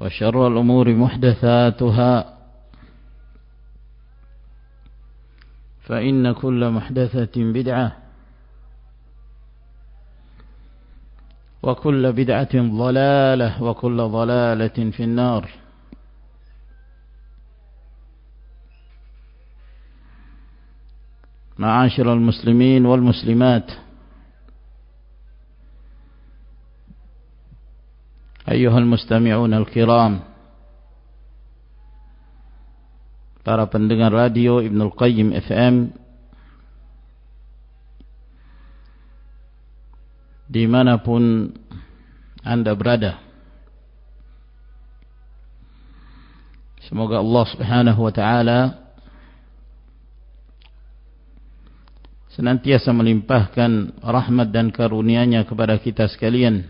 وشر الأمور محدثاتها. فإن كل محدثة بدعة وكل بدعة ضلالة وكل ضلالة في النار. معاشر المسلمين والمسلمات أيها المستمعون الكرام para pendengar radio Ibnul Qayyim FM dimanapun anda berada semoga Allah subhanahu wa ta'ala senantiasa melimpahkan rahmat dan karunia-Nya kepada kita sekalian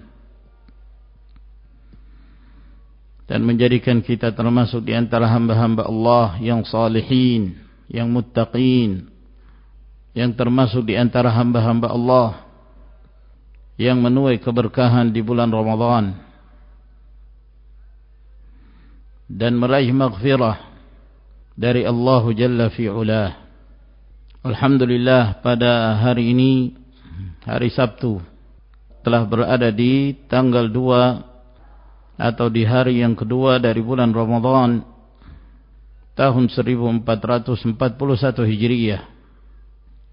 Dan menjadikan kita termasuk di antara hamba-hamba Allah yang salihin, yang muttaqin, yang termasuk di antara hamba-hamba Allah yang menuai keberkahan di bulan Ramadhan dan meraih maghfirah dari Allah Jalla fi'ulah. Alhamdulillah pada hari ini, hari Sabtu, telah berada di tanggal 2 atau di hari yang kedua dari bulan Ramadhan tahun 1441 Hijriah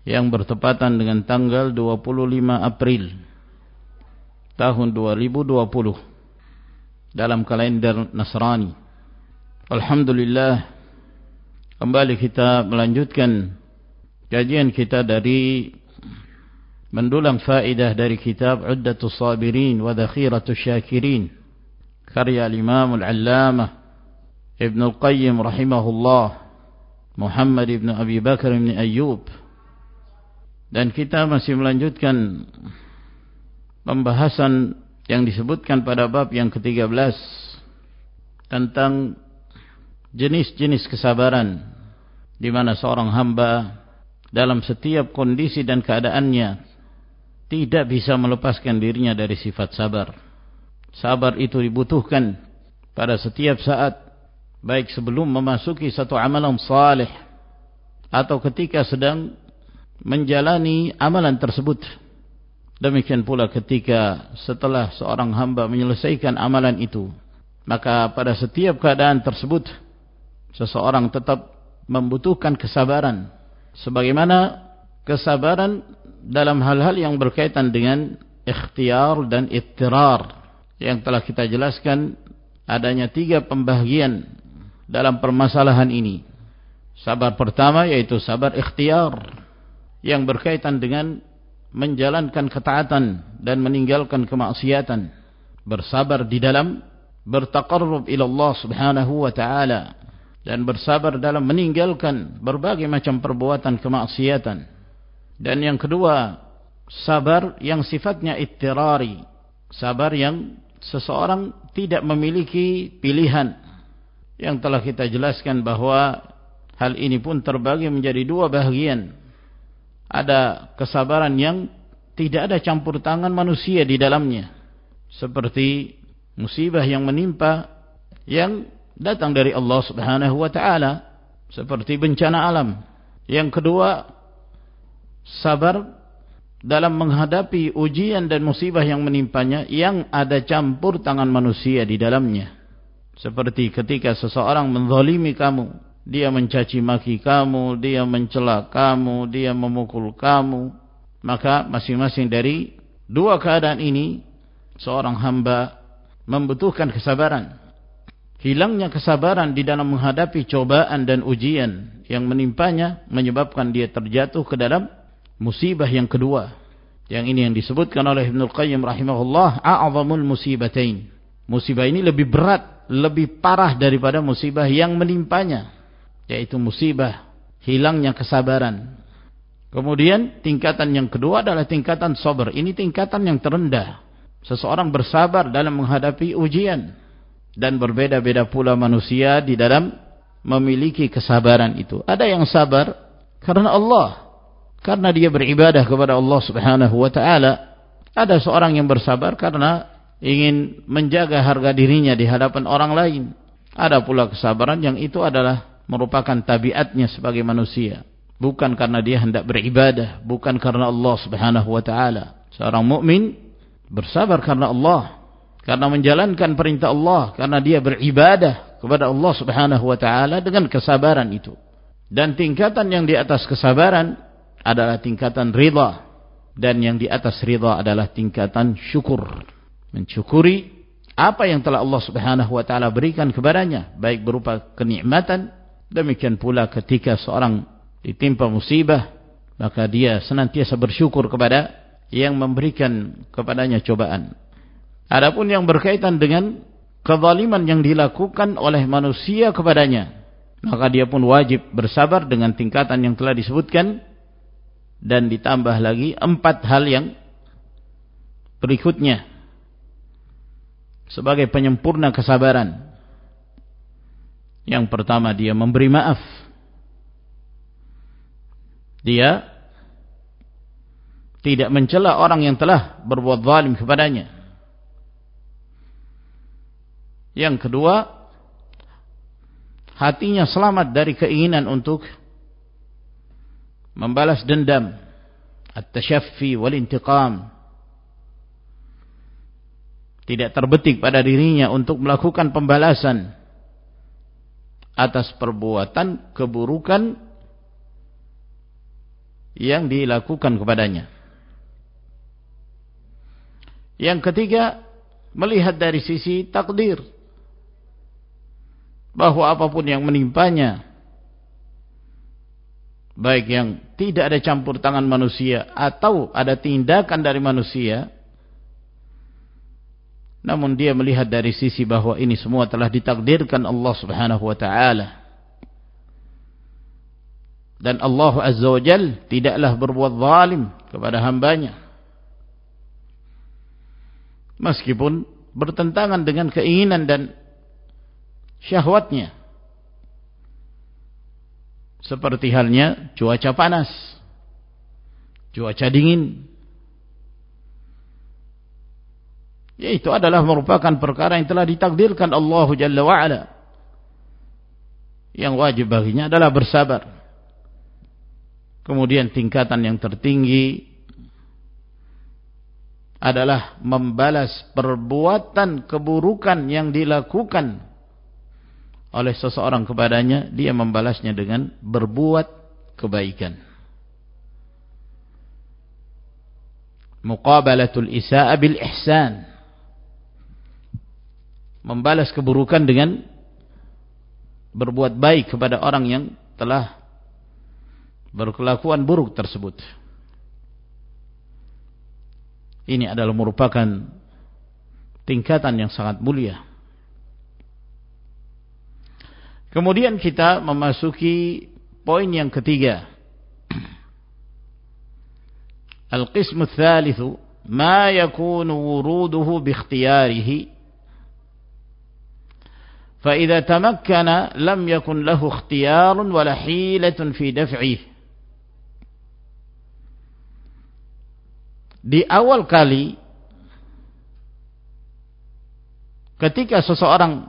yang bertepatan dengan tanggal 25 April tahun 2020 dalam kalender Nasrani. Alhamdulillah kembali kita melanjutkan kajian kita dari mendulang faedah dari kitab Uddatus Sabirin wa Dakhiratus Syakirin karya Imam Al-Allamah Ibn Al-Qayyim rahimahullah Muhammad Ibn Abi Bakar Ibn Ayyub dan kita masih melanjutkan pembahasan yang disebutkan pada bab yang ke-13 tentang jenis-jenis kesabaran di mana seorang hamba dalam setiap kondisi dan keadaannya tidak bisa melepaskan dirinya dari sifat sabar. Sabar itu dibutuhkan pada setiap saat baik sebelum memasuki satu amalan saleh atau ketika sedang menjalani amalan tersebut. Demikian pula ketika setelah seorang hamba menyelesaikan amalan itu maka pada setiap keadaan tersebut seseorang tetap membutuhkan kesabaran. Sebagaimana kesabaran dalam hal-hal yang berkaitan dengan ikhtiar dan ittirar yang telah kita jelaskan adanya tiga pembagian dalam permasalahan ini. Sabar pertama yaitu sabar ikhtiar yang berkaitan dengan menjalankan ketaatan dan meninggalkan kemaksiatan. Bersabar di dalam bertaqarrub ila Allah Subhanahu wa taala dan bersabar dalam meninggalkan berbagai macam perbuatan kemaksiatan. Dan yang kedua, sabar yang sifatnya ittirari, sabar yang seseorang tidak memiliki pilihan yang telah kita jelaskan bahwa hal ini pun terbagi menjadi dua bahagian. Ada kesabaran yang tidak ada campur tangan manusia di dalamnya. Seperti musibah yang menimpa yang datang dari Allah Subhanahu wa taala seperti bencana alam. Yang kedua, sabar dalam menghadapi ujian dan musibah yang menimpanya yang ada campur tangan manusia di dalamnya. Seperti ketika seseorang menzalimi kamu, dia mencaci maki kamu, dia mencela kamu, dia memukul kamu, maka masing-masing dari dua keadaan ini seorang hamba membutuhkan kesabaran. Hilangnya kesabaran di dalam menghadapi cobaan dan ujian yang menimpanya menyebabkan dia terjatuh ke dalam musibah yang kedua. Yang ini yang disebutkan oleh Ibnu Qayyim rahimahullah, a'zamul musibatain. Musibah ini lebih berat lebih parah daripada musibah yang menimpanya yaitu musibah hilangnya kesabaran. Kemudian tingkatan yang kedua adalah tingkatan sabar. Ini tingkatan yang terendah. Seseorang bersabar dalam menghadapi ujian dan berbeda-beda pula manusia di dalam memiliki kesabaran itu. Ada yang sabar karena Allah karena dia beribadah kepada Allah Subhanahu wa taala ada seorang yang bersabar karena ingin menjaga harga dirinya di hadapan orang lain. Ada pula kesabaran yang itu adalah merupakan tabiatnya sebagai manusia. Bukan karena dia hendak beribadah, bukan karena Allah Subhanahu wa taala. Seorang mukmin bersabar karena Allah, karena menjalankan perintah Allah, karena dia beribadah kepada Allah Subhanahu wa taala dengan kesabaran itu. Dan tingkatan yang di atas kesabaran adalah tingkatan ridha dan yang di atas ridha adalah tingkatan syukur. Mensyukuri apa yang telah Allah Subhanahu wa taala berikan kepadanya baik berupa kenikmatan demikian pula ketika seorang ditimpa musibah maka dia senantiasa bersyukur kepada yang memberikan kepadanya cobaan. Adapun yang berkaitan dengan kezaliman yang dilakukan oleh manusia kepadanya maka dia pun wajib bersabar dengan tingkatan yang telah disebutkan dan ditambah lagi empat hal yang berikutnya sebagai penyempurna kesabaran. Yang pertama dia memberi maaf. Dia tidak mencela orang yang telah berbuat zalim kepadanya. Yang kedua, hatinya selamat dari keinginan untuk membalas dendam, at-tashaffi wal intiqam tidak terbetik pada dirinya untuk melakukan pembalasan atas perbuatan keburukan yang dilakukan kepadanya. Yang ketiga, melihat dari sisi takdir bahwa apa pun yang menimpanya baik yang tidak ada campur tangan manusia atau ada tindakan dari manusia namun dia melihat dari sisi bahwa ini semua telah ditakdirkan Allah Subhanahu wa taala. Dan Allah Azza wa Jal tidaklah berbuat zalim kepada hambanya. Meskipun bertentangan dengan keinginan dan syahwatnya. Seperti halnya cuaca panas, cuaca dingin, yaitu adalah merupakan perkara yang telah ditakdirkan Allah Jalla wa'ala. Yang wajib baginya adalah bersabar. Kemudian tingkatan yang tertinggi adalah membalas perbuatan keburukan yang dilakukan oleh seseorang kepadanya, dia membalasnya dengan berbuat kebaikan. Muqabalatul isa'a bil ihsan. Membalas keburukan dengan berbuat baik kepada orang yang telah berkelakuan buruk tersebut. Ini adalah merupakan tingkatan yang sangat mulia. Kemudian kita memasuki poin yang ketiga. Al-qismu tsalitsu ma yakunu wuruduhu bi ikhtiyarihi فإذا تمكن لم يكن له اختيار ولا حيلة في دفعه di awal kali ketika seseorang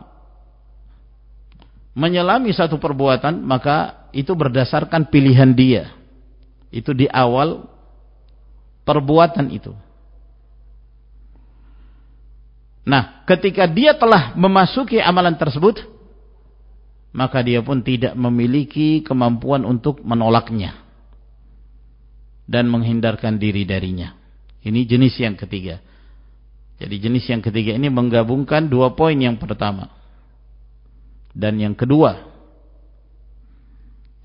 menyelami satu perbuatan maka itu berdasarkan pilihan dia itu di awal perbuatan itu Nah, ketika dia telah memasuki amalan tersebut, maka dia pun tidak memiliki kemampuan untuk menolaknya dan menghindarkan diri darinya. Ini jenis yang ketiga. Jadi jenis yang ketiga ini menggabungkan dua poin yang pertama dan yang kedua.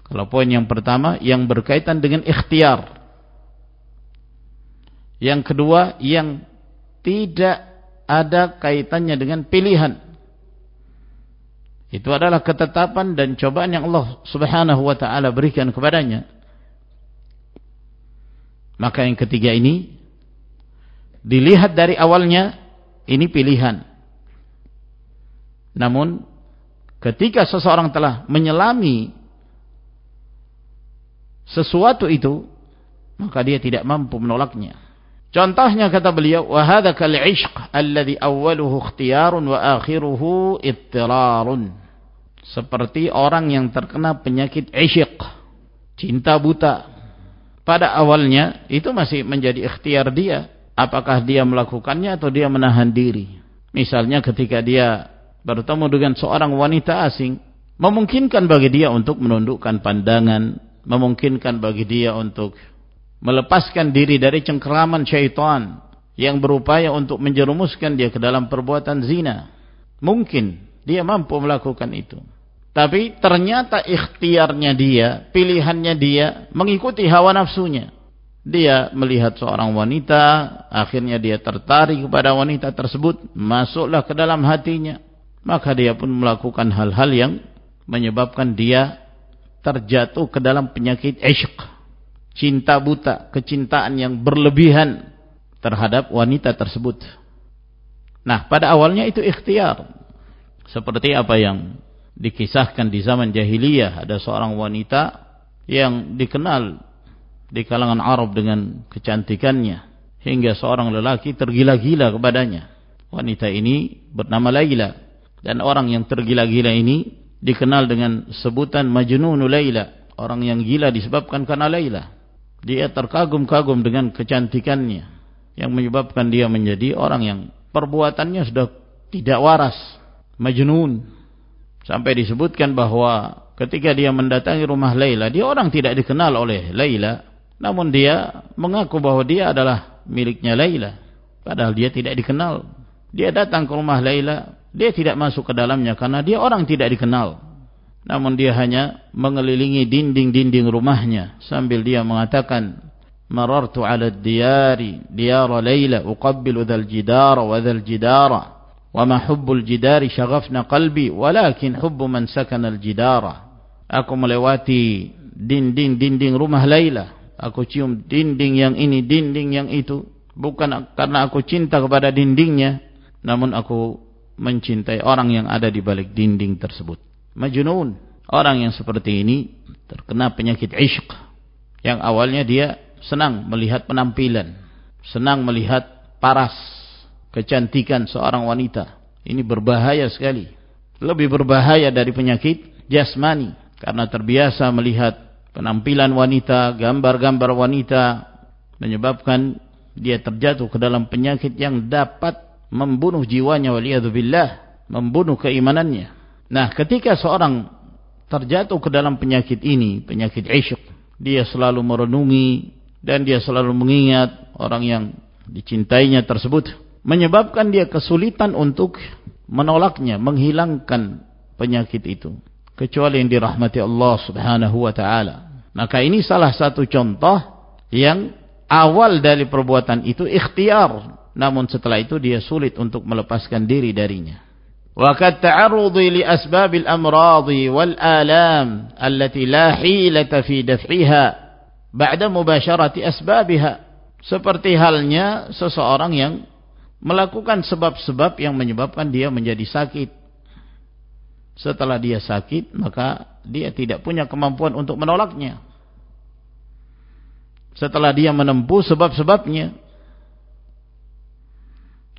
Kalau poin yang pertama yang berkaitan dengan ikhtiar. Yang kedua yang tidak ada kaitannya dengan pilihan. Itu adalah ketetapan dan cobaan yang Allah Subhanahu wa taala berikan kepadanya. Maka yang ketiga ini dilihat dari awalnya ini pilihan. Namun ketika seseorang telah menyelami sesuatu itu maka dia tidak mampu menolaknya. Contohnya kata beliau, wa hadza kal 'ishq alladhi awwaluhu ikhtiyarun wa akhiruhu ittirarun. Seperti orang yang terkena penyakit isyiq, cinta buta. Pada awalnya itu masih menjadi ikhtiar dia, apakah dia melakukannya atau dia menahan diri. Misalnya ketika dia bertemu dengan seorang wanita asing, memungkinkan bagi dia untuk menundukkan pandangan, memungkinkan bagi dia untuk melepaskan diri dari cengkeraman syaitan yang berupaya untuk menjerumuskan dia ke dalam perbuatan zina. Mungkin dia mampu melakukan itu. Tapi ternyata ikhtiarnya dia, pilihannya dia mengikuti hawa nafsunya. Dia melihat seorang wanita, akhirnya dia tertarik kepada wanita tersebut, masuklah ke dalam hatinya. Maka dia pun melakukan hal-hal yang menyebabkan dia terjatuh ke dalam penyakit ishq cinta buta, kecintaan yang berlebihan terhadap wanita tersebut. Nah, pada awalnya itu ikhtiar. Seperti apa yang dikisahkan di zaman jahiliyah, ada seorang wanita yang dikenal di kalangan Arab dengan kecantikannya hingga seorang lelaki tergila-gila kepadanya. Wanita ini bernama Laila dan orang yang tergila-gila ini dikenal dengan sebutan Majnun Laila, orang yang gila disebabkan karena Laila. Dia terkagum-kagum dengan kecantikannya yang menyebabkan dia menjadi orang yang perbuatannya sudah tidak waras, majnun. Sampai disebutkan bahwa ketika dia mendatangi rumah Laila, dia orang tidak dikenal oleh Laila, namun dia mengaku bahwa dia adalah miliknya Laila, padahal dia tidak dikenal. Dia datang ke rumah Laila, dia tidak masuk ke dalamnya karena dia orang tidak dikenal. Namun dia hanya mengelilingi dinding-dinding rumahnya sambil dia mengatakan marartu ala diyari diyara layla uqabbilu dhal jidara wa dhal jidara wa ma hubbul jidari syaghafna qalbi walakin hubbu man sakana al jidara. Aku melewati dinding-dinding rumah Laila aku cium dinding yang ini dinding yang itu. Bukan karena aku cinta kepada dindingnya namun aku mencintai orang yang ada di balik dinding tersebut majnun. Orang yang seperti ini terkena penyakit ishq. Yang awalnya dia senang melihat penampilan. Senang melihat paras. Kecantikan seorang wanita. Ini berbahaya sekali. Lebih berbahaya dari penyakit jasmani karena terbiasa melihat penampilan wanita, gambar-gambar wanita menyebabkan dia terjatuh ke dalam penyakit yang dapat membunuh jiwanya waliyadzubillah, membunuh keimanannya. Nah, ketika seorang terjatuh ke dalam penyakit ini, penyakit isyuk, dia selalu merenungi dan dia selalu mengingat orang yang dicintainya tersebut, menyebabkan dia kesulitan untuk menolaknya, menghilangkan penyakit itu. Kecuali yang dirahmati Allah subhanahu wa ta'ala. Maka ini salah satu contoh yang awal dari perbuatan itu ikhtiar namun setelah itu dia sulit untuk melepaskan diri darinya. Seperti halnya seseorang yang melakukan sebab-sebab yang menyebabkan dia menjadi sakit. Setelah dia sakit, maka dia tidak punya kemampuan untuk menolaknya. Setelah dia menempuh sebab-sebabnya,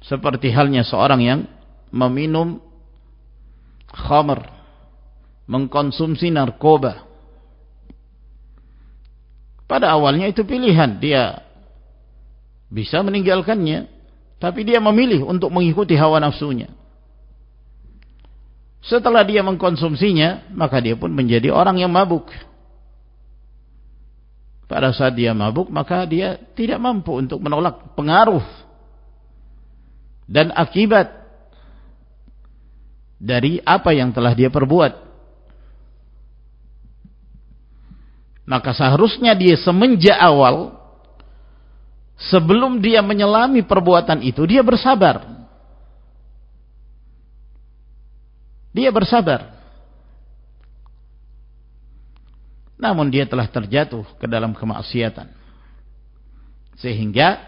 seperti halnya seorang yang meminum khamr mengkonsumsi narkoba. Pada awalnya itu pilihan. Dia bisa meninggalkannya tapi dia memilih untuk mengikuti hawa nafsunya. Setelah dia mengkonsumsinya maka dia pun menjadi orang yang mabuk. Pada saat dia mabuk maka dia tidak mampu untuk menolak pengaruh dan akibat dari apa yang telah dia perbuat. Maka seharusnya dia semenjak awal sebelum dia menyelami perbuatan itu dia bersabar. Dia bersabar. Namun dia telah terjatuh ke dalam kemaksiatan. Sehingga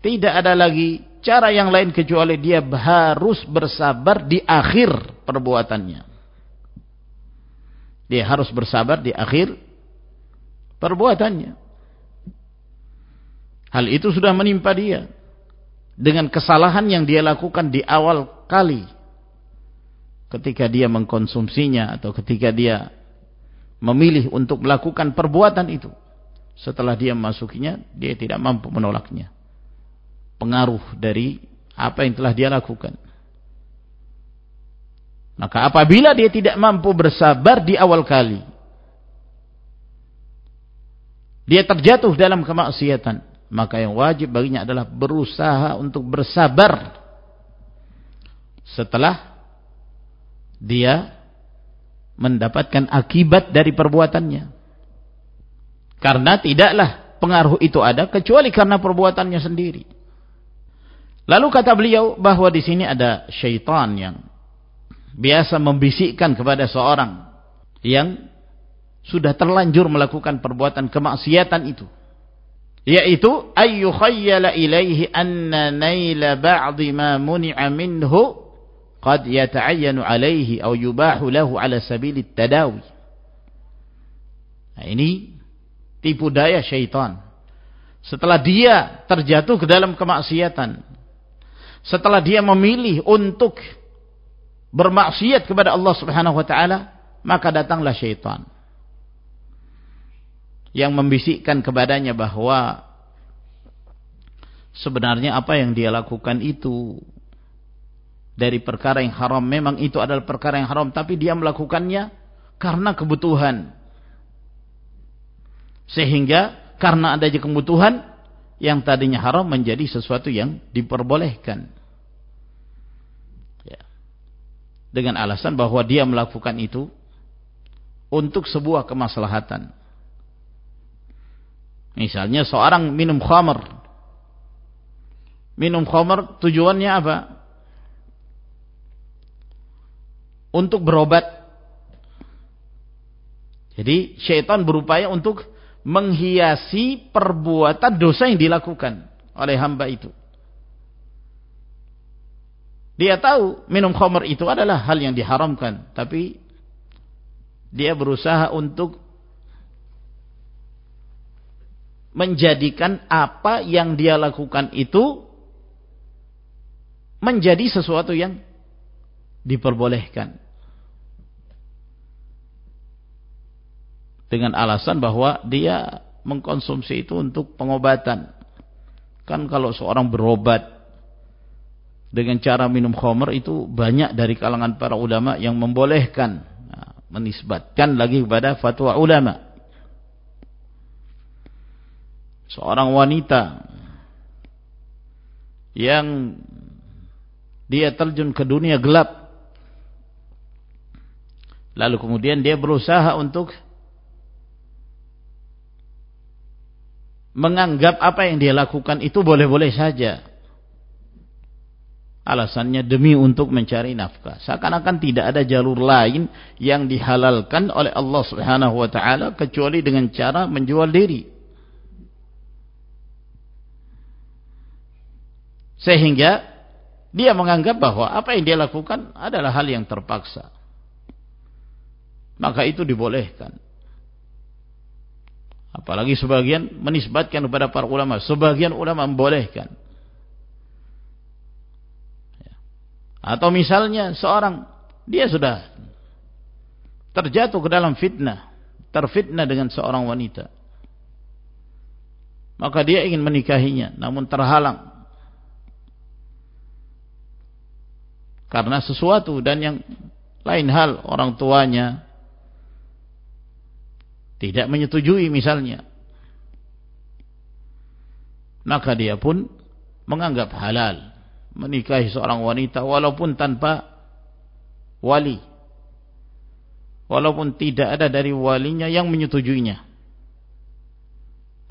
tidak ada lagi cara yang lain kecuali dia harus bersabar di akhir perbuatannya dia harus bersabar di akhir perbuatannya hal itu sudah menimpa dia dengan kesalahan yang dia lakukan di awal kali ketika dia mengkonsumsinya atau ketika dia memilih untuk melakukan perbuatan itu. Setelah dia memasukinya, dia tidak mampu menolaknya. Pengaruh dari apa yang telah dia lakukan. Maka apabila dia tidak mampu bersabar di awal kali, dia terjatuh dalam kemaksiatan, maka yang wajib baginya adalah berusaha untuk bersabar setelah dia mendapatkan akibat dari perbuatannya. Karena tidaklah pengaruh itu ada kecuali karena perbuatannya sendiri. Lalu kata beliau bahwa di sini ada syaitan yang biasa membisikkan kepada seorang yang sudah terlanjur melakukan perbuatan kemaksiatan itu. Yaitu ayyukhayyala ilaihi anna naila ba'di ma muni'a minhu qad yata'ayyanu alaihi au yubahu lahu ala sabili tadawi. Nah, ini tipu daya syaitan. Setelah dia terjatuh ke dalam kemaksiatan, setelah dia memilih untuk bermaksiat kepada Allah Subhanahu wa taala maka datanglah syaitan yang membisikkan kepadanya bahwa sebenarnya apa yang dia lakukan itu dari perkara yang haram. Memang itu adalah perkara yang haram tapi dia melakukannya karena kebutuhan. Sehingga karena adanya kebutuhan yang tadinya haram menjadi sesuatu yang diperbolehkan ya. dengan alasan bahwa dia melakukan itu untuk sebuah kemaslahatan misalnya seorang minum khamr minum khamr tujuannya apa untuk berobat. Jadi syaitan berupaya untuk menghiasi perbuatan dosa yang dilakukan oleh hamba itu. Dia tahu minum khamr itu adalah hal yang diharamkan, tapi dia berusaha untuk menjadikan apa yang dia lakukan itu menjadi sesuatu yang diperbolehkan. Dengan alasan bahwa dia mengkonsumsi itu untuk pengobatan. Kan kalau seorang berobat dengan cara minum khamr itu banyak dari kalangan para ulama yang membolehkan nah, menisbatkan lagi kepada fatwa ulama. Seorang wanita yang dia terjun ke dunia gelap lalu kemudian dia berusaha untuk menganggap apa yang dia lakukan itu boleh-boleh saja. Alasannya demi untuk mencari nafkah. Seakan-akan tidak ada jalur lain yang dihalalkan oleh Allah Subhanahu wa taala kecuali dengan cara menjual diri. Sehingga dia menganggap bahwa apa yang dia lakukan adalah hal yang terpaksa. Maka itu dibolehkan. Apalagi sebagian menisbatkan kepada para ulama. Sebagian ulama membolehkan. Ya. Atau misalnya seorang, dia sudah terjatuh ke dalam fitnah. Terfitnah dengan seorang wanita. Maka dia ingin menikahinya. Namun terhalang. Karena sesuatu dan yang lain hal orang tuanya tidak menyetujui misalnya. Maka dia pun menganggap halal menikahi seorang wanita walaupun tanpa wali. Walaupun tidak ada dari walinya yang menyetujuinya.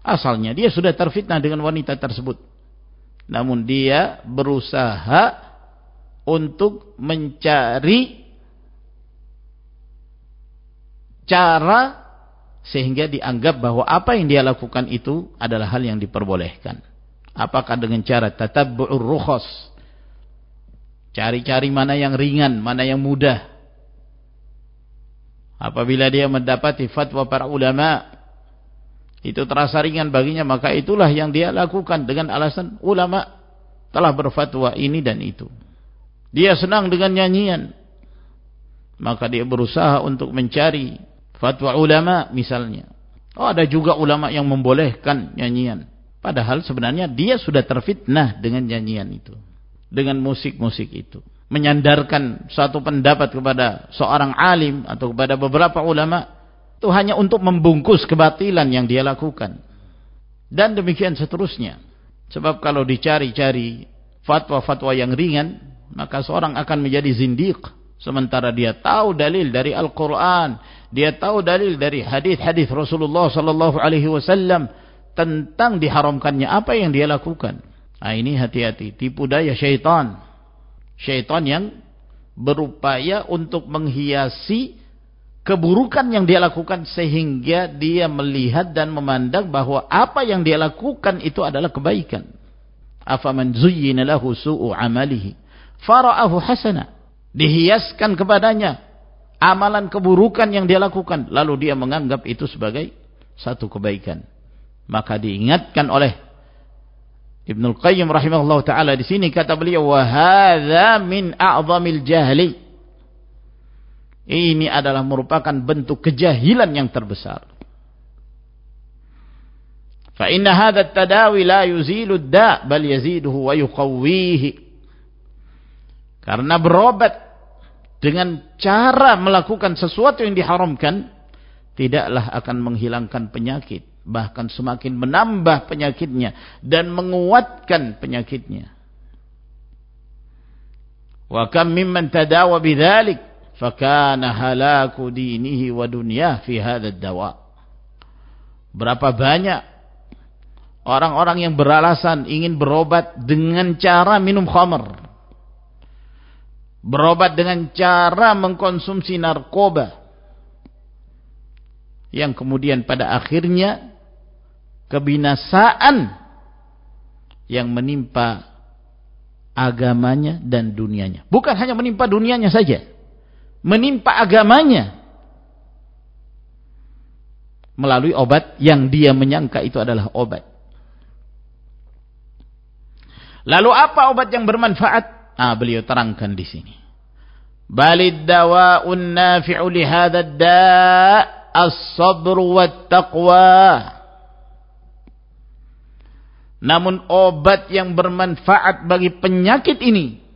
Asalnya dia sudah terfitnah dengan wanita tersebut. Namun dia berusaha untuk mencari cara sehingga dianggap bahwa apa yang dia lakukan itu adalah hal yang diperbolehkan. Apakah dengan cara tatabbu'ur rukhas? Cari-cari mana yang ringan, mana yang mudah. Apabila dia mendapati fatwa para ulama itu terasa ringan baginya, maka itulah yang dia lakukan dengan alasan ulama telah berfatwa ini dan itu. Dia senang dengan nyanyian, maka dia berusaha untuk mencari fatwa ulama misalnya. Oh ada juga ulama yang membolehkan nyanyian. Padahal sebenarnya dia sudah terfitnah dengan nyanyian itu. Dengan musik-musik itu. Menyandarkan satu pendapat kepada seorang alim atau kepada beberapa ulama. Itu hanya untuk membungkus kebatilan yang dia lakukan. Dan demikian seterusnya. Sebab kalau dicari-cari fatwa-fatwa yang ringan. Maka seorang akan menjadi zindiq. Sementara dia tahu dalil dari Al-Quran dia tahu dalil dari hadis-hadis Rasulullah sallallahu alaihi wasallam tentang diharamkannya apa yang dia lakukan. Nah, ini hati-hati, tipu daya syaitan. Syaitan yang berupaya untuk menghiasi keburukan yang dia lakukan sehingga dia melihat dan memandang bahwa apa yang dia lakukan itu adalah kebaikan. Afaman zuyyina lahu su'u amalihi fara'ahu hasana. Dihiaskan kepadanya amalan keburukan yang dia lakukan lalu dia menganggap itu sebagai satu kebaikan. Maka diingatkan oleh Ibnu Qayyim rahimahullah taala di sini kata beliau wa hadza min a'zamil jahli. Ini adalah merupakan bentuk kejahilan yang terbesar. Fa inna hadha at-tadawi la yuzilu ad-da' bal yaziduhu wa yuqawwihi karena berobat dengan cara melakukan sesuatu yang diharamkan tidaklah akan menghilangkan penyakit bahkan semakin menambah penyakitnya dan menguatkan penyakitnya. Wa kam mimman tadawa bidzalik fakana halaku dinihi wa dunyah fi hadha dawa. Berapa banyak orang-orang yang beralasan ingin berobat dengan cara minum khamr berobat dengan cara mengkonsumsi narkoba yang kemudian pada akhirnya kebinasaan yang menimpa agamanya dan dunianya. Bukan hanya menimpa dunianya saja menimpa agamanya melalui obat yang dia menyangka itu adalah obat. Lalu apa obat yang bermanfaat? Ah, beliau terangkan di sini. Balid nafi'u li da'. Namun obat yang bermanfaat bagi penyakit ini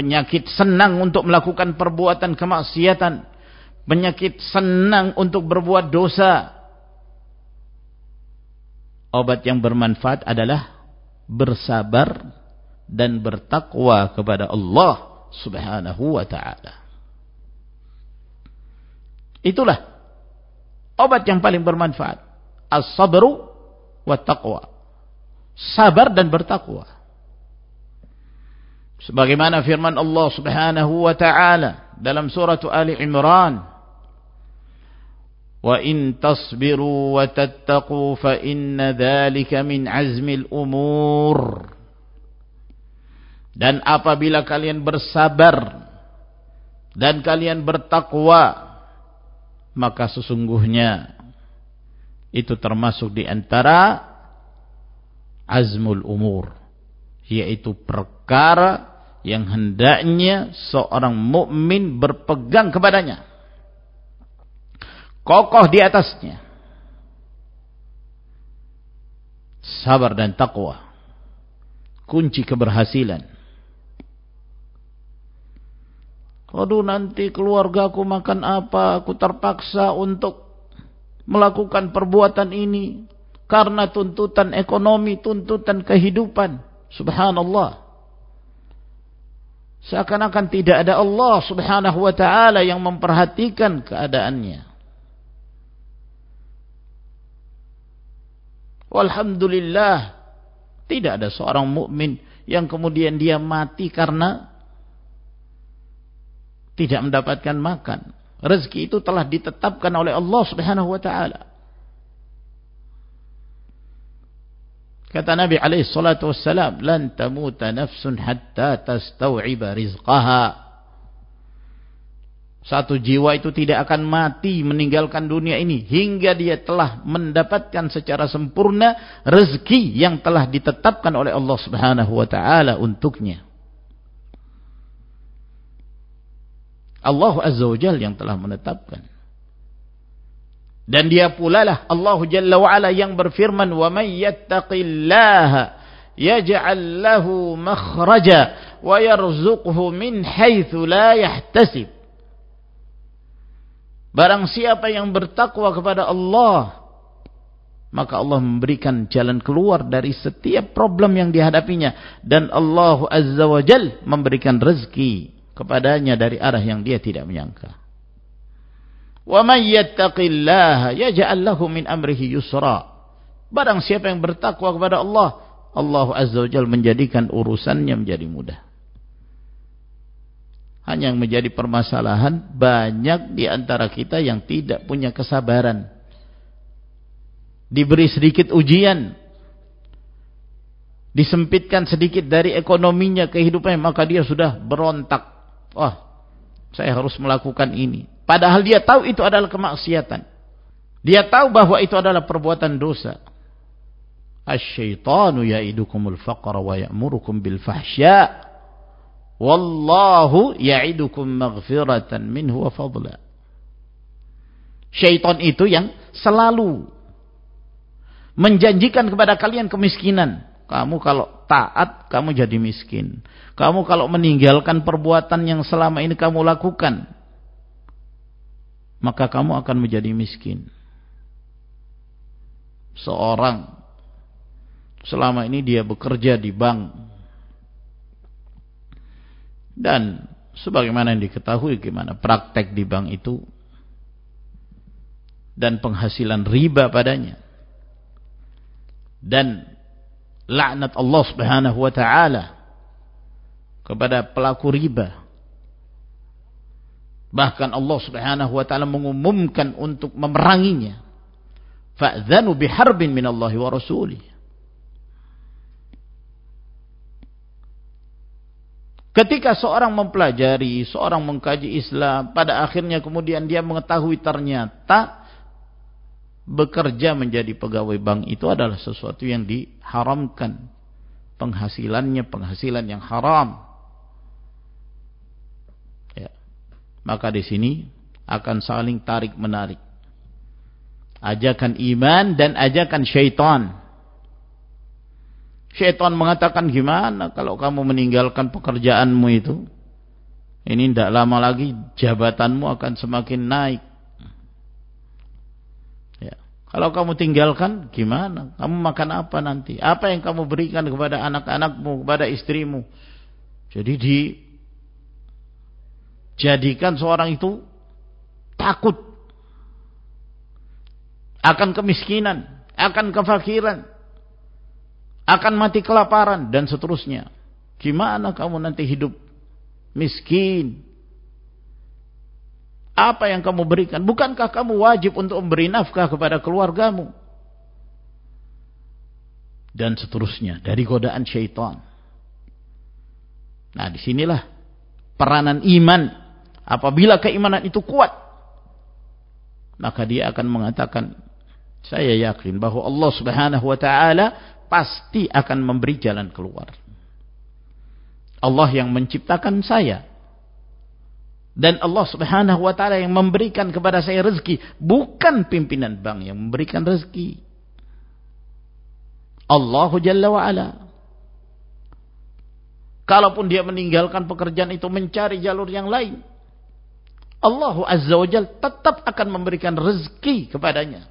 penyakit senang untuk melakukan perbuatan kemaksiatan, penyakit senang untuk berbuat dosa. Obat yang bermanfaat adalah bersabar dan bertakwa kepada Allah Subhanahu wa taala. Itulah obat yang paling bermanfaat. As-sabru wa taqwa. Sabar dan bertakwa. Sebagaimana firman Allah Subhanahu wa taala dalam surah Ali Imran, "Wa in tasbiru wa tattaqu fa inna dzalika min azmil umur." Dan apabila kalian bersabar dan kalian bertakwa, maka sesungguhnya itu termasuk di antara azmul umur yaitu perkara yang hendaknya seorang mukmin berpegang kepadanya. Kokoh di atasnya. Sabar dan takwa. Kunci keberhasilan Aduh nanti keluargaku makan apa, aku terpaksa untuk melakukan perbuatan ini karena tuntutan ekonomi, tuntutan kehidupan. Subhanallah. Seakan-akan tidak ada Allah subhanahu wa ta'ala yang memperhatikan keadaannya. Walhamdulillah. Tidak ada seorang mukmin yang kemudian dia mati karena tidak mendapatkan makan. Rezeki itu telah ditetapkan oleh Allah Subhanahu wa taala. Kata Nabi alaihi salatu wassalam, "Lan tamuta nafsun hatta tastau'iba rizqaha." Satu jiwa itu tidak akan mati meninggalkan dunia ini hingga dia telah mendapatkan secara sempurna rezeki yang telah ditetapkan oleh Allah Subhanahu wa taala untuknya. Allah Azza wa Jal yang telah menetapkan. Dan dia pula lah Allah Jalla wa Ala yang berfirman, "Wa may yattaqillaha yaj'al lahu makhraja wa yarzuqhu min haitsu la yahtasib." Barang siapa yang bertakwa kepada Allah, maka Allah memberikan jalan keluar dari setiap problem yang dihadapinya dan Allah Azza wa Jal memberikan rezeki kepadanya dari arah yang dia tidak menyangka. Min amrihi yusra. Barang siapa yang bertakwa kepada Allah, Allah Azza wa menjadikan urusannya menjadi mudah. Hanya yang menjadi permasalahan banyak di antara kita yang tidak punya kesabaran. Diberi sedikit ujian, disempitkan sedikit dari ekonominya, kehidupannya, maka dia sudah berontak Wah, saya harus melakukan ini. Padahal dia tahu itu adalah kemaksiatan. Dia tahu bahwa itu adalah perbuatan dosa. Asy-syaitanu ya'idukumul faqra wa ya'murukum bil fahsya. Wallahu ya'idukum maghfiratan minhu wa fadla. Syaitan itu yang selalu menjanjikan kepada kalian kemiskinan. Kamu kalau taat, kamu jadi miskin. Kamu kalau meninggalkan perbuatan yang selama ini kamu lakukan, maka kamu akan menjadi miskin. Seorang selama ini dia bekerja di bank dan sebagaimana yang diketahui gimana praktek di bank itu dan penghasilan riba padanya dan laknat Allah Subhanahu wa taala kepada pelaku riba. Bahkan Allah Subhanahu wa taala mengumumkan untuk memeranginya. Fa'dzanu biharbin minallahi wa rasulih. Ketika seorang mempelajari, seorang mengkaji Islam, pada akhirnya kemudian dia mengetahui ternyata bekerja menjadi pegawai bank itu adalah sesuatu yang diharamkan. Penghasilannya penghasilan yang haram. Ya. Maka di sini akan saling tarik menarik. Ajakan iman dan ajakan syaitan. Syaitan mengatakan gimana kalau kamu meninggalkan pekerjaanmu itu. Ini tidak lama lagi jabatanmu akan semakin naik. Kalau kamu tinggalkan gimana? Kamu makan apa nanti? Apa yang kamu berikan kepada anak-anakmu, kepada istrimu? Jadi dijadikan seorang itu takut akan kemiskinan, akan kefakiran akan mati kelaparan dan seterusnya. Gimana kamu nanti hidup miskin? Apa yang kamu berikan? Bukankah kamu wajib untuk memberi nafkah kepada keluargamu? Dan seterusnya dari godaan syaitan. Nah, di sinilah peranan iman. Apabila keimanan itu kuat, maka dia akan mengatakan, saya yakin bahwa Allah Subhanahu wa taala pasti akan memberi jalan keluar. Allah yang menciptakan saya. Dan Allah subhanahu wa ta'ala yang memberikan kepada saya rezeki. Bukan pimpinan bank yang memberikan rezeki. Allahu Jalla wa'ala. Kalaupun dia meninggalkan pekerjaan itu mencari jalur yang lain. Allah Azza wa Jalla tetap akan memberikan rezeki kepadanya.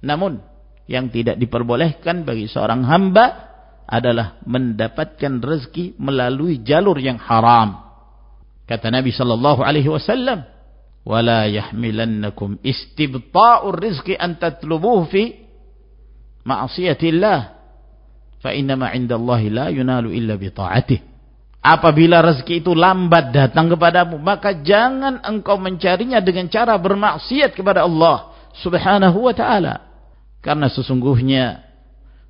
Namun yang tidak diperbolehkan bagi seorang hamba adalah mendapatkan rezeki melalui jalur yang haram. Kata Nabi sallallahu alaihi wasallam, "Wala yahmilannakum istibta'ur rizqi an tatlubuhu fi ma'siyatillah, fa inna ma 'indallahi la yunalu illa bi ta'atih." Apabila rezeki itu lambat datang kepadamu, maka jangan engkau mencarinya dengan cara bermaksiat kepada Allah Subhanahu wa taala. Karena sesungguhnya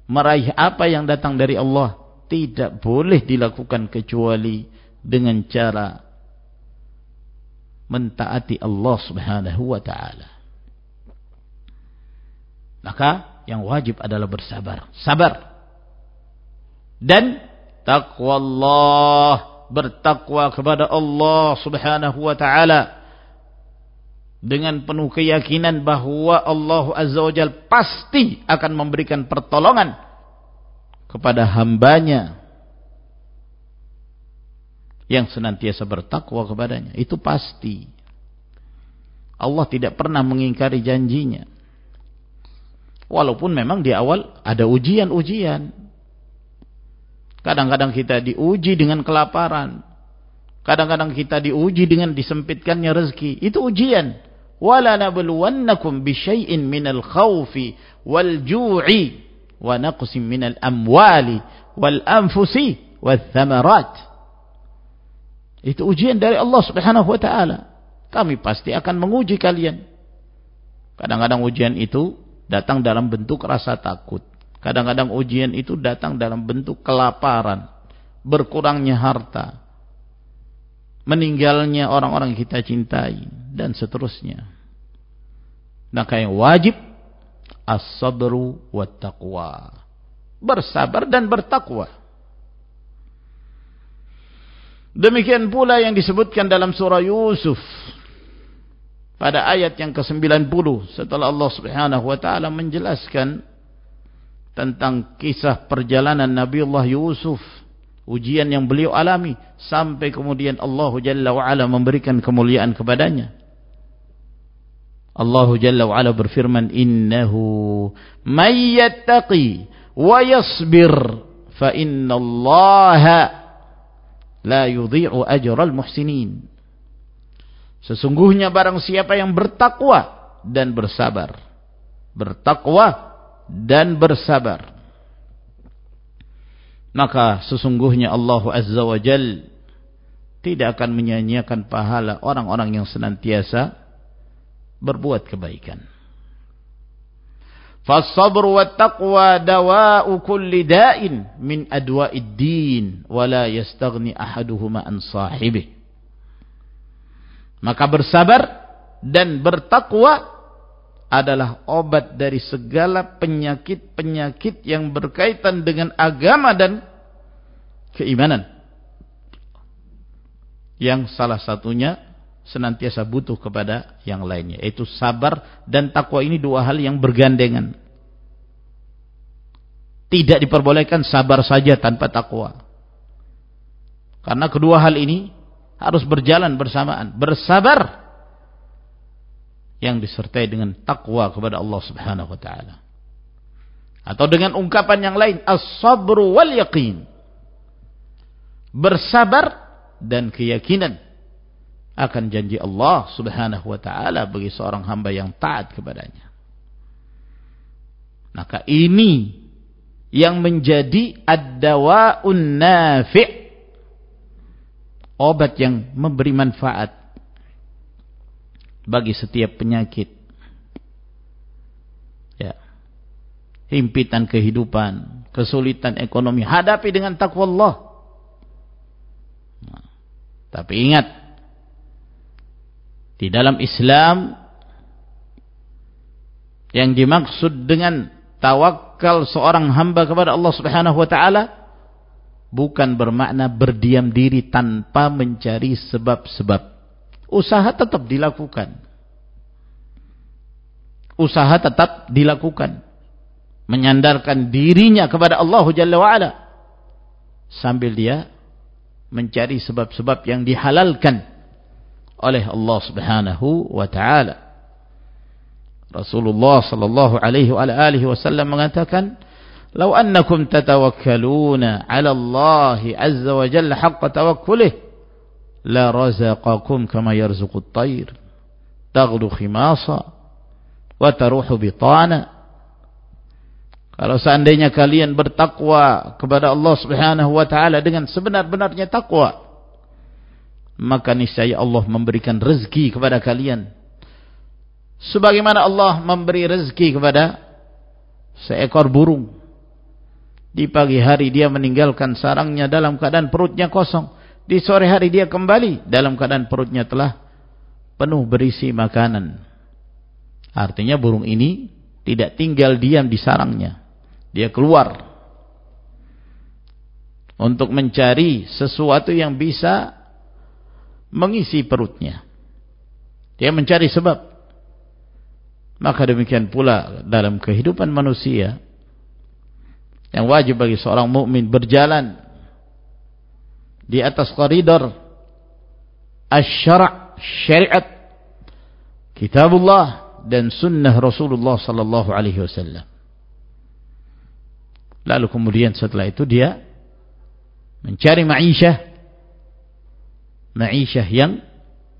meraih apa yang datang dari Allah tidak boleh dilakukan kecuali dengan cara mentaati Allah Subhanahu wa taala. Maka yang wajib adalah bersabar. Sabar. Dan takwa Allah, bertakwa kepada Allah Subhanahu wa taala dengan penuh keyakinan bahwa Allah Azza wa Jal pasti akan memberikan pertolongan kepada hambanya yang senantiasa bertakwa kepadanya. Itu pasti. Allah tidak pernah mengingkari janjinya. Walaupun memang di awal ada ujian-ujian. Kadang-kadang kita diuji dengan kelaparan. Kadang-kadang kita diuji dengan disempitkannya rezeki. Itu ujian. wala nabluwannakum bisyai'in minal khawfi wal ju'i wa naqsim minal amwali wal anfusi wal thamarat itu ujian dari Allah subhanahu wa ta'ala kami pasti akan menguji kalian kadang-kadang ujian itu datang dalam bentuk rasa takut kadang-kadang ujian itu datang dalam bentuk kelaparan berkurangnya harta meninggalnya orang-orang kita cintai dan seterusnya maka yang wajib as-sabru wa taqwa. Bersabar dan bertakwa. Demikian pula yang disebutkan dalam surah Yusuf. Pada ayat yang ke-90 setelah Allah Subhanahu wa taala menjelaskan tentang kisah perjalanan Nabiullah Yusuf ujian yang beliau alami sampai kemudian Allah Jalla wa ala memberikan kemuliaan kepadanya. Allah Jalla wa'ala berfirman innahu may yattaqi wa yasbir fa innallaha la yudhi'u ajral muhsinin. Sesungguhnya barang siapa yang bertakwa dan bersabar. Bertakwa dan bersabar. Maka sesungguhnya Allah Azza wa Jal tidak akan menyanyiakan pahala orang-orang yang senantiasa berbuat kebaikan. Taqwa dawa'u kulli da'in min adwa'id din wa la yastaghni ahaduhuma an sahibih. Maka bersabar dan bertakwa adalah obat dari segala penyakit-penyakit yang berkaitan dengan agama dan keimanan. Yang salah satunya senantiasa butuh kepada yang lainnya. Yaitu sabar dan takwa ini dua hal yang bergandengan. Tidak diperbolehkan sabar saja tanpa takwa. Karena kedua hal ini harus berjalan bersamaan. Bersabar yang disertai dengan takwa kepada Allah Subhanahu wa taala. Atau dengan ungkapan yang lain, as-sabru wal yaqin. Bersabar dan keyakinan akan janji Allah Subhanahu wa taala bagi seorang hamba yang taat kepadanya. Maka ini yang menjadi ad-dawa'un nafi' obat yang memberi manfaat bagi setiap penyakit. Ya. Himpitan kehidupan, kesulitan ekonomi, hadapi dengan takwa Allah. Nah, tapi ingat, di dalam Islam yang dimaksud dengan tawakal seorang hamba kepada Allah Subhanahu wa taala bukan bermakna berdiam diri tanpa mencari sebab-sebab usaha tetap dilakukan. Usaha tetap dilakukan. Menyandarkan dirinya kepada Allah Jalla wa'ala. Sambil dia mencari sebab-sebab yang dihalalkan oleh Allah Subhanahu wa taala. Rasulullah sallallahu alaihi wasallam mengatakan, "Lau annakum tatawakkaluna 'ala Allah 'azza wa jalla haqqa tawakkulih, la razaqakum kama yarzuqut tayr taghdu khimasa wa taruhu bitana kalau seandainya kalian bertakwa kepada Allah Subhanahu wa taala dengan sebenar-benarnya takwa maka niscaya Allah memberikan rezeki kepada kalian sebagaimana Allah memberi rezeki kepada seekor burung di pagi hari dia meninggalkan sarangnya dalam keadaan perutnya kosong di sore hari dia kembali dalam keadaan perutnya telah penuh berisi makanan. Artinya burung ini tidak tinggal diam di sarangnya. Dia keluar untuk mencari sesuatu yang bisa mengisi perutnya. Dia mencari sebab. Maka demikian pula dalam kehidupan manusia yang wajib bagi seorang mukmin berjalan di atas koridor asy-syara' syariat kitabullah dan sunnah Rasulullah sallallahu alaihi wasallam. Lalu kemudian setelah itu dia mencari ma'isyah ma'isyah yang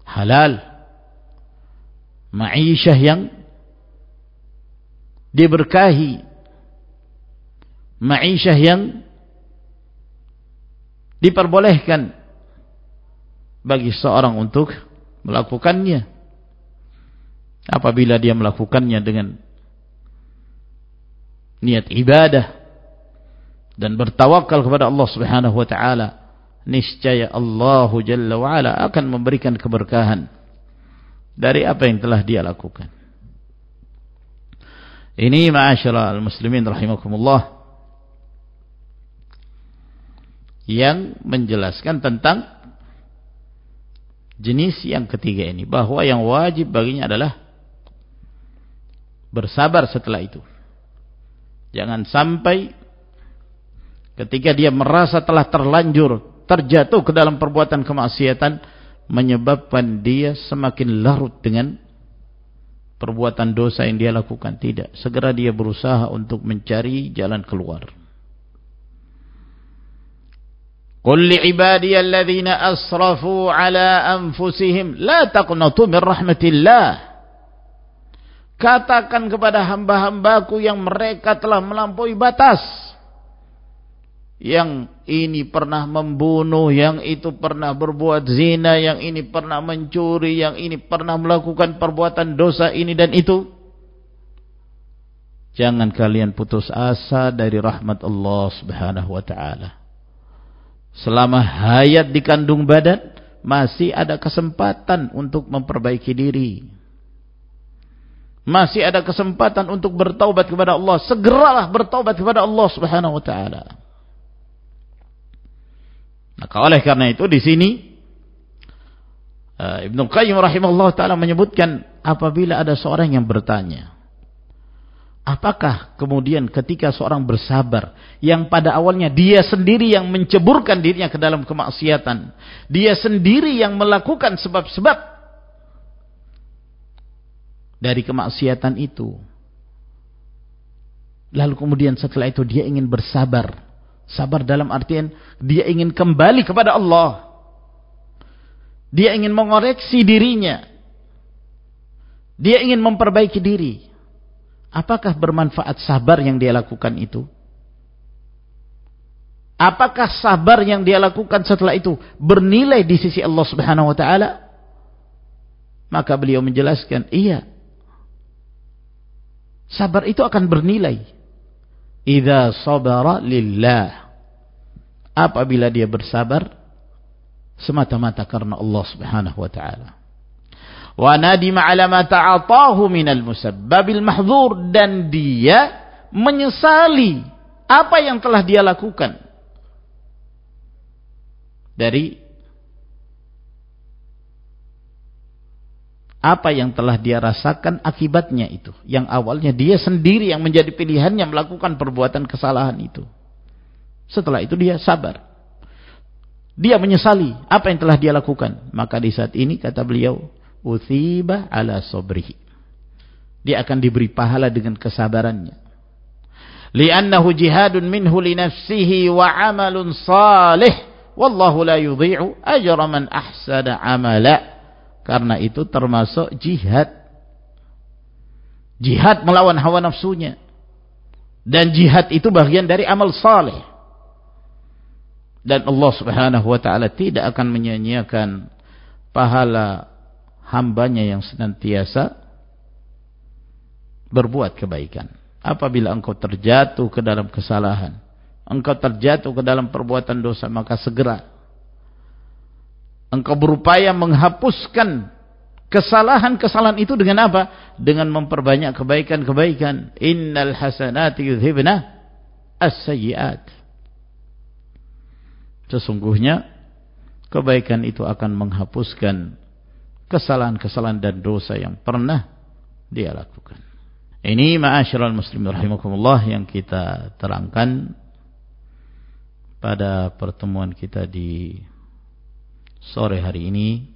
halal. Ma'isyah yang diberkahi. Ma'isyah yang diperbolehkan bagi seorang untuk melakukannya. Apabila dia melakukannya dengan niat ibadah dan bertawakal kepada Allah Subhanahu wa taala niscaya Allah Jalla wa ala akan memberikan keberkahan dari apa yang telah dia lakukan. Ini ma'asyiral muslimin rahimakumullah yang menjelaskan tentang jenis yang ketiga ini bahwa yang wajib baginya adalah bersabar setelah itu. Jangan sampai ketika dia merasa telah terlanjur terjatuh ke dalam perbuatan kemaksiatan menyebabkan dia semakin larut dengan perbuatan dosa yang dia lakukan. Tidak. Segera dia berusaha untuk mencari jalan keluar. Kulli li'ibadiyalladzina asrafu ala anfusihim la taqnatu min rahmatillah. Katakan kepada hamba-hambaku yang mereka telah melampaui batas. Yang ini pernah membunuh, yang itu pernah berbuat zina, yang ini pernah mencuri, yang ini pernah melakukan perbuatan dosa ini dan itu. Jangan kalian putus asa dari rahmat Allah subhanahu wa ta'ala. Selama hayat di kandung badan masih ada kesempatan untuk memperbaiki diri. Masih ada kesempatan untuk bertaubat kepada Allah. Segeralah bertaubat kepada Allah Subhanahu wa taala maka oleh karena itu di sini uh, Ibnu Qayyim rahimahullah taala menyebutkan apabila ada seorang yang bertanya Apakah kemudian ketika seorang bersabar yang pada awalnya dia sendiri yang menceburkan dirinya ke dalam kemaksiatan, dia sendiri yang melakukan sebab-sebab dari kemaksiatan itu. Lalu kemudian setelah itu dia ingin bersabar. Sabar dalam artian dia ingin kembali kepada Allah. Dia ingin mengoreksi dirinya. Dia ingin memperbaiki diri Apakah bermanfaat sabar yang dia lakukan itu? Apakah sabar yang dia lakukan setelah itu bernilai di sisi Allah Subhanahu wa taala? Maka beliau menjelaskan, iya. Sabar itu akan bernilai. Idza sabara lillah. Apabila dia bersabar semata-mata karena Allah Subhanahu wa taala. Wa nadima ala ma ta'atahu minal musabbabil mahdzur dan dia menyesali apa yang telah dia lakukan. Dari apa yang telah dia rasakan akibatnya itu yang awalnya dia sendiri yang menjadi pilihannya melakukan perbuatan kesalahan itu setelah itu dia sabar dia menyesali apa yang telah dia lakukan maka di saat ini kata beliau uthiba ala sobrihi. Dia akan diberi pahala dengan kesabarannya. Liannahu jihadun minhu li nafsihi wa amalun salih. Wallahu la yudhi'u ajra man amala. Karena itu termasuk jihad. Jihad melawan hawa nafsunya. Dan jihad itu bagian dari amal salih. Dan Allah subhanahu wa ta'ala tidak akan menyanyiakan pahala hambanya yang senantiasa berbuat kebaikan. Apabila engkau terjatuh ke dalam kesalahan, engkau terjatuh ke dalam perbuatan dosa, maka segera engkau berupaya menghapuskan kesalahan-kesalahan itu dengan apa? Dengan memperbanyak kebaikan-kebaikan. Innal hasanati yudhibna as-sayyiat. Sesungguhnya kebaikan itu akan menghapuskan kesalahan-kesalahan dan dosa yang pernah dia lakukan. Ini ma'asyiral muslimin rahimakumullah yang kita terangkan pada pertemuan kita di sore hari ini.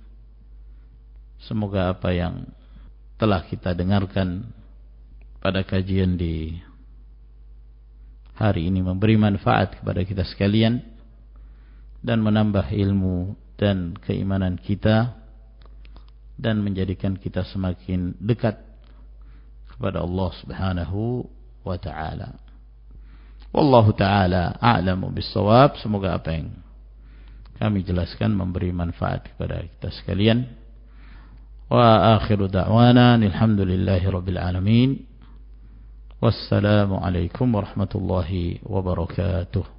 Semoga apa yang telah kita dengarkan pada kajian di hari ini memberi manfaat kepada kita sekalian dan menambah ilmu dan keimanan kita dan menjadikan kita semakin dekat kepada Allah Subhanahu wa taala. Wallahu taala a'lamu bis-shawab. Semoga apa yang kami jelaskan memberi manfaat kepada kita sekalian. Wa akhiru da'wana alhamdulillahi rabbil alamin. Wassalamu alaikum warahmatullahi wabarakatuh.